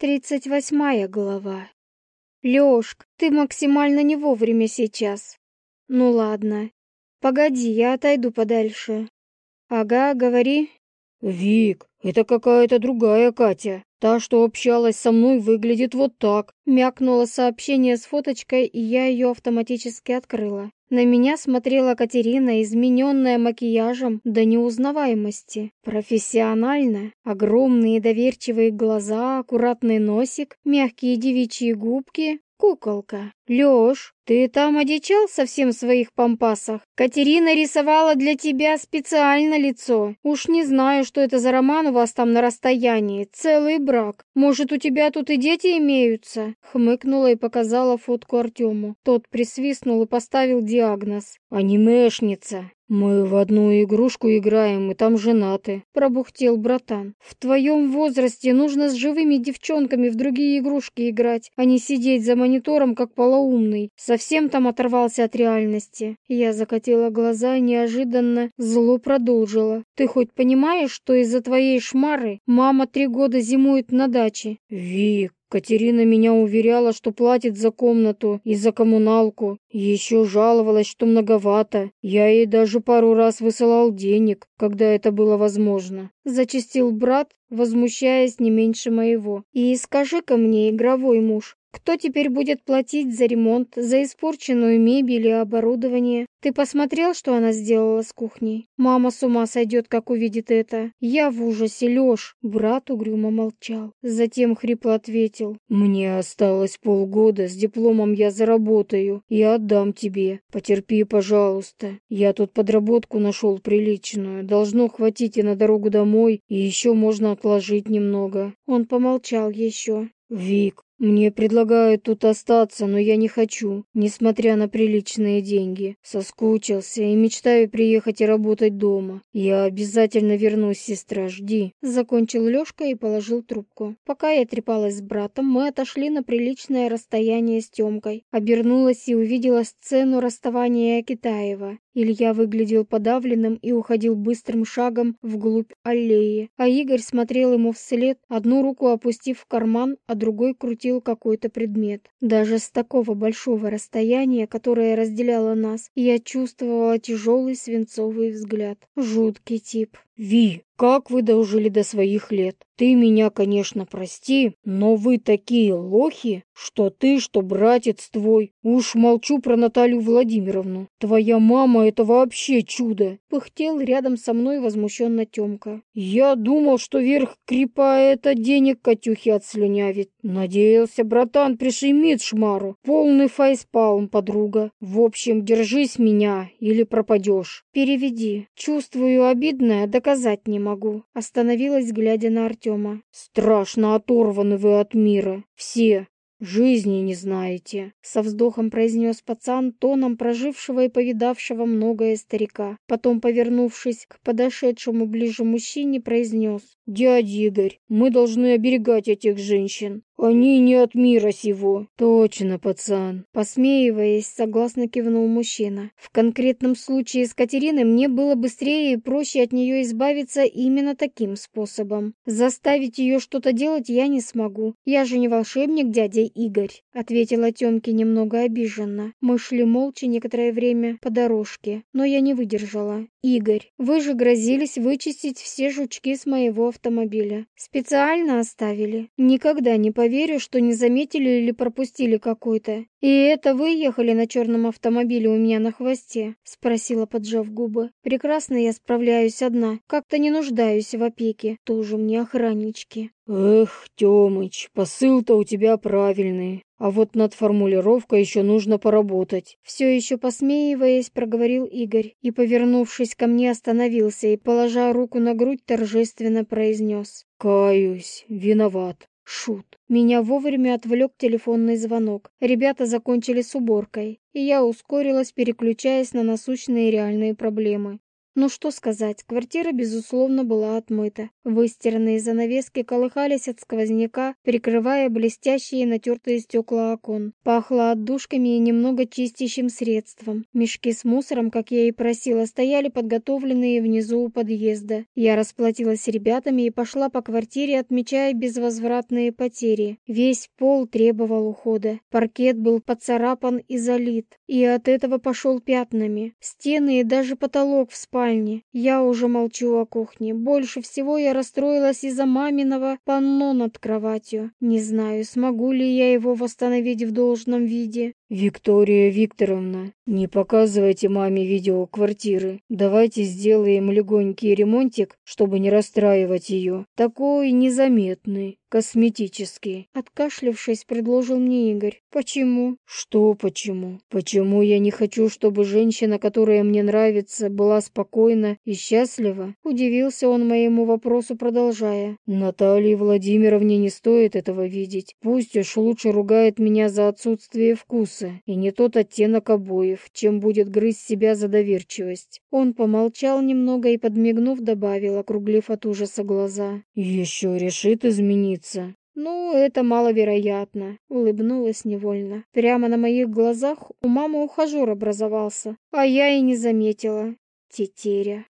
Тридцать восьмая глава. Лёшк, ты максимально не вовремя сейчас. Ну ладно. Погоди, я отойду подальше. Ага, говори. Вик, это какая-то другая Катя. Та, что общалась со мной, выглядит вот так. Мякнуло сообщение с фоточкой, и я ее автоматически открыла. На меня смотрела Катерина, измененная макияжем до неузнаваемости. Профессионально. Огромные доверчивые глаза, аккуратный носик, мягкие девичьи губки. Куколка. Лёш, ты там одичал совсем в своих пампасах? Катерина рисовала для тебя специально лицо. Уж не знаю, что это за роман у вас там на расстоянии. Целый брак. Может, у тебя тут и дети имеются? Хмыкнула и показала фотку Артему. Тот присвистнул и поставил диагноз. Анимешница. «Мы в одну игрушку играем, и там женаты», — пробухтел братан. «В твоем возрасте нужно с живыми девчонками в другие игрушки играть, а не сидеть за монитором, как полоумный. Совсем там оторвался от реальности». Я закатила глаза и неожиданно зло продолжила. «Ты хоть понимаешь, что из-за твоей шмары мама три года зимует на даче?» «Вик, Катерина меня уверяла, что платит за комнату и за коммуналку. Еще жаловалась, что многовато. Я ей даже пару раз высылал денег, когда это было возможно. Зачистил брат, возмущаясь не меньше моего. И скажи-ка мне, игровой муж, кто теперь будет платить за ремонт, за испорченную мебель и оборудование? Ты посмотрел, что она сделала с кухней? Мама с ума сойдет, как увидит это. Я в ужасе, Лёш. Брат угрюмо молчал. Затем хрипло ответил. Мне осталось полгода, с дипломом я заработаю и отдам тебе. Потерпи, пожалуйста. Я тут подработку нашел приличную. Должно хватить и на дорогу домой, и еще можно отложить немного. Он помолчал еще. Вик, мне предлагают тут остаться, но я не хочу, несмотря на приличные деньги. Соскучился и мечтаю приехать и работать дома. Я обязательно вернусь, сестра, жди. Закончил Лёшка и положил трубку. Пока я трепалась с братом, мы отошли на приличное расстояние с Тёмкой. Обернулась и увидела сцену расставания Китаева. Илья выглядел подавленным и уходил быстрым шагом вглубь аллеи, а Игорь смотрел ему вслед, одну руку опустив в карман, а другой крутил какой-то предмет. Даже с такого большого расстояния, которое разделяло нас, я чувствовала тяжелый свинцовый взгляд. Жуткий тип. «Ви, как вы дожили до своих лет? Ты меня, конечно, прости, но вы такие лохи, что ты, что братец твой. Уж молчу про Наталью Владимировну. Твоя мама — это вообще чудо!» Пыхтел рядом со мной возмущенно Тёмка. «Я думал, что верх крипа это денег Катюхи отслюнявит. Надеялся, братан пришимит шмару. Полный фейспалм, подруга. В общем, держись меня или пропадешь». «Переведи. Чувствую обидное, да доказать не могу. Остановилась, глядя на Артема. Страшно оторваны вы от мира. Все. «Жизни не знаете», — со вздохом произнес пацан тоном прожившего и повидавшего многое старика. Потом, повернувшись к подошедшему ближе мужчине, произнес. «Дядя Игорь, мы должны оберегать этих женщин. Они не от мира сего». «Точно, пацан». Посмеиваясь, согласно кивнул мужчина. «В конкретном случае с Катериной мне было быстрее и проще от нее избавиться именно таким способом. Заставить ее что-то делать я не смогу. Я же не волшебник, дядя Игорь», — ответила Тёмке немного обиженно. Мы шли молча некоторое время по дорожке, но я не выдержала. «Игорь, вы же грозились вычистить все жучки с моего автомобиля. Специально оставили? Никогда не поверю, что не заметили или пропустили какой-то. И это вы ехали на черном автомобиле у меня на хвосте?» — спросила, поджав губы. «Прекрасно я справляюсь одна. Как-то не нуждаюсь в опеке. Тоже мне охраннички». «Эх, Тёмыч, посыл-то у тебя правильный. А вот над формулировкой еще нужно поработать. Все еще посмеиваясь, проговорил Игорь и, повернувшись ко мне, остановился и, положа руку на грудь, торжественно произнес. «Каюсь, виноват». Шут. Меня вовремя отвлек телефонный звонок. Ребята закончили с уборкой, и я ускорилась, переключаясь на насущные реальные проблемы. Ну что сказать, квартира, безусловно, была отмыта. Выстиранные занавески колыхались от сквозняка, прикрывая блестящие натертые стекла окон. Пахло отдушками и немного чистящим средством. Мешки с мусором, как я и просила, стояли подготовленные внизу у подъезда. Я расплатилась с ребятами и пошла по квартире, отмечая безвозвратные потери. Весь пол требовал ухода. Паркет был поцарапан и залит, и от этого пошел пятнами. Стены и даже потолок в спальне. Я уже молчу о кухне. Больше всего я расстроилась из-за маминого панно над кроватью. Не знаю, смогу ли я его восстановить в должном виде. «Виктория Викторовна, не показывайте маме видео квартиры. Давайте сделаем легонький ремонтик, чтобы не расстраивать ее. Такой незаметный, косметический». Откашлившись, предложил мне Игорь. «Почему?» «Что почему? Почему я не хочу, чтобы женщина, которая мне нравится, была спокойна и счастлива?» Удивился он моему вопросу, продолжая. «Наталье Владимировне не стоит этого видеть. Пусть уж лучше ругает меня за отсутствие вкуса вкуса и не тот оттенок обоев, чем будет грызть себя за доверчивость. Он помолчал немного и, подмигнув, добавил, округлив от ужаса глаза. «Еще решит измениться». «Ну, это маловероятно», — улыбнулась невольно. Прямо на моих глазах у мамы ухажер образовался, а я и не заметила. Тетеря.